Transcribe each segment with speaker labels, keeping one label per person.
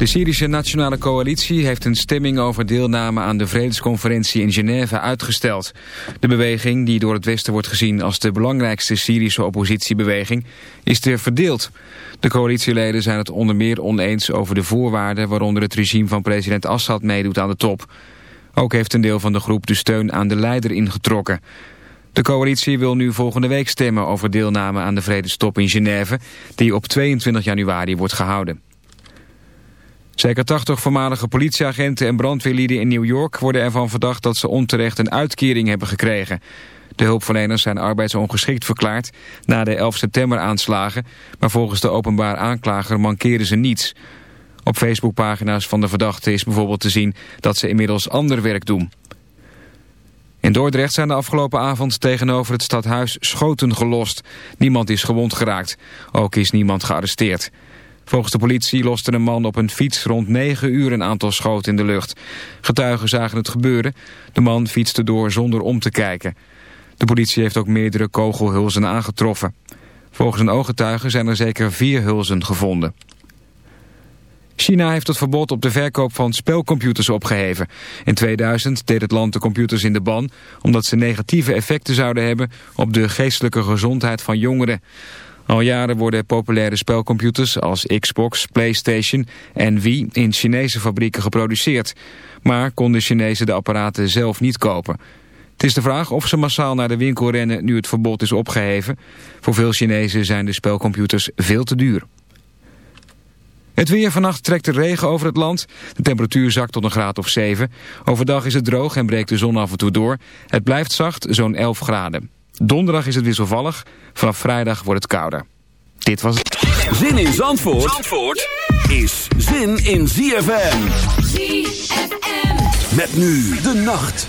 Speaker 1: De Syrische Nationale Coalitie heeft een stemming over deelname aan de vredesconferentie in Genève uitgesteld. De beweging, die door het Westen wordt gezien als de belangrijkste Syrische oppositiebeweging, is er verdeeld. De coalitieleden zijn het onder meer oneens over de voorwaarden waaronder het regime van president Assad meedoet aan de top. Ook heeft een deel van de groep de steun aan de leider ingetrokken. De coalitie wil nu volgende week stemmen over deelname aan de vredestop in Genève, die op 22 januari wordt gehouden. Zeker 80 voormalige politieagenten en brandweerlieden in New York worden ervan verdacht dat ze onterecht een uitkering hebben gekregen. De hulpverleners zijn arbeidsongeschikt verklaard na de 11 september aanslagen, maar volgens de openbaar aanklager mankeren ze niets. Op Facebookpagina's van de verdachten is bijvoorbeeld te zien dat ze inmiddels ander werk doen. In Dordrecht zijn de afgelopen avond tegenover het stadhuis schoten gelost. Niemand is gewond geraakt. Ook is niemand gearresteerd. Volgens de politie loste een man op een fiets rond 9 uur een aantal schoten in de lucht. Getuigen zagen het gebeuren. De man fietste door zonder om te kijken. De politie heeft ook meerdere kogelhulzen aangetroffen. Volgens een ooggetuige zijn er zeker vier hulzen gevonden. China heeft het verbod op de verkoop van spelcomputers opgeheven. In 2000 deed het land de computers in de ban... omdat ze negatieve effecten zouden hebben op de geestelijke gezondheid van jongeren. Al jaren worden populaire spelcomputers als Xbox, Playstation en Wii in Chinese fabrieken geproduceerd. Maar konden Chinezen de apparaten zelf niet kopen. Het is de vraag of ze massaal naar de winkel rennen nu het verbod is opgeheven. Voor veel Chinezen zijn de spelcomputers veel te duur. Het weer vannacht trekt de regen over het land. De temperatuur zakt tot een graad of 7. Overdag is het droog en breekt de zon af en toe door. Het blijft zacht, zo'n 11 graden. Donderdag is het wisselvallig. Vanaf vrijdag wordt het kouder. Dit was het.
Speaker 2: Zin in Zandvoort, Zandvoort is zin in ZFM.
Speaker 3: ZFM.
Speaker 2: Met nu de nacht.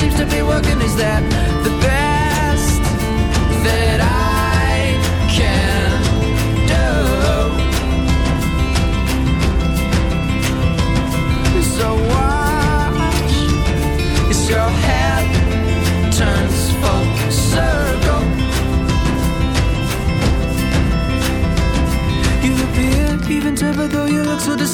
Speaker 4: seems to be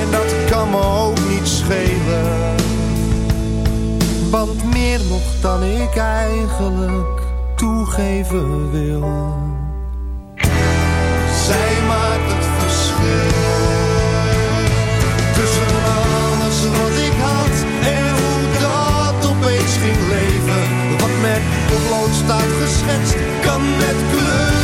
Speaker 5: En dat kan me ook niet schelen. Want meer nog dan ik eigenlijk toegeven wil. Zij maakt het verschil. Tussen alles wat ik had en hoe dat opeens ging leven. Wat met potlood staat geschetst, kan met kleur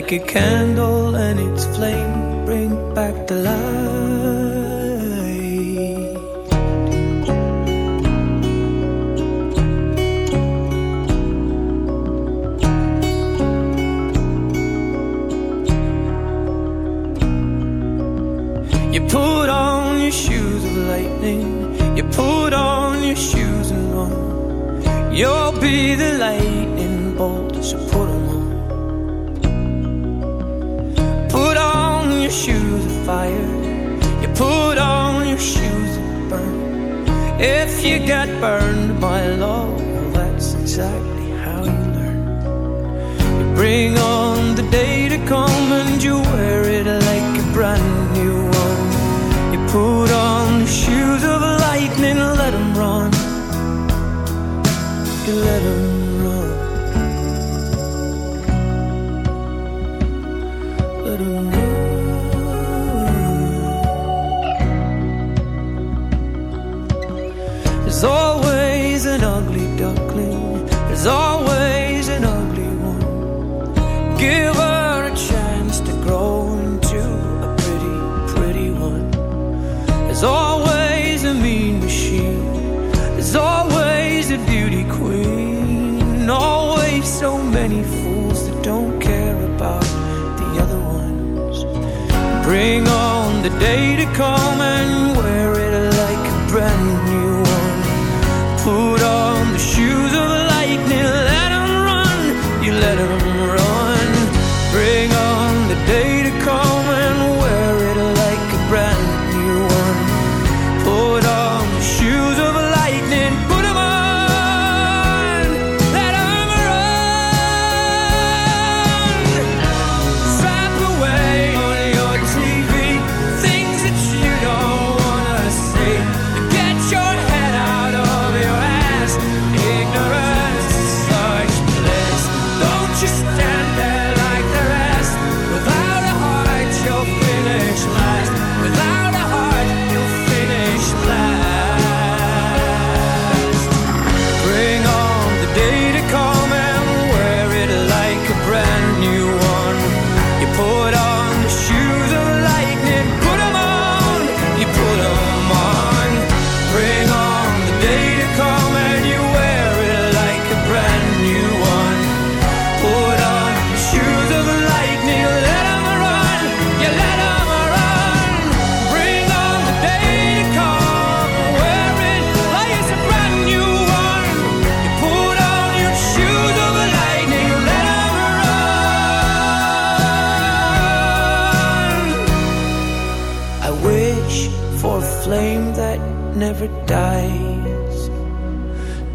Speaker 4: like it count.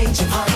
Speaker 6: change your heart.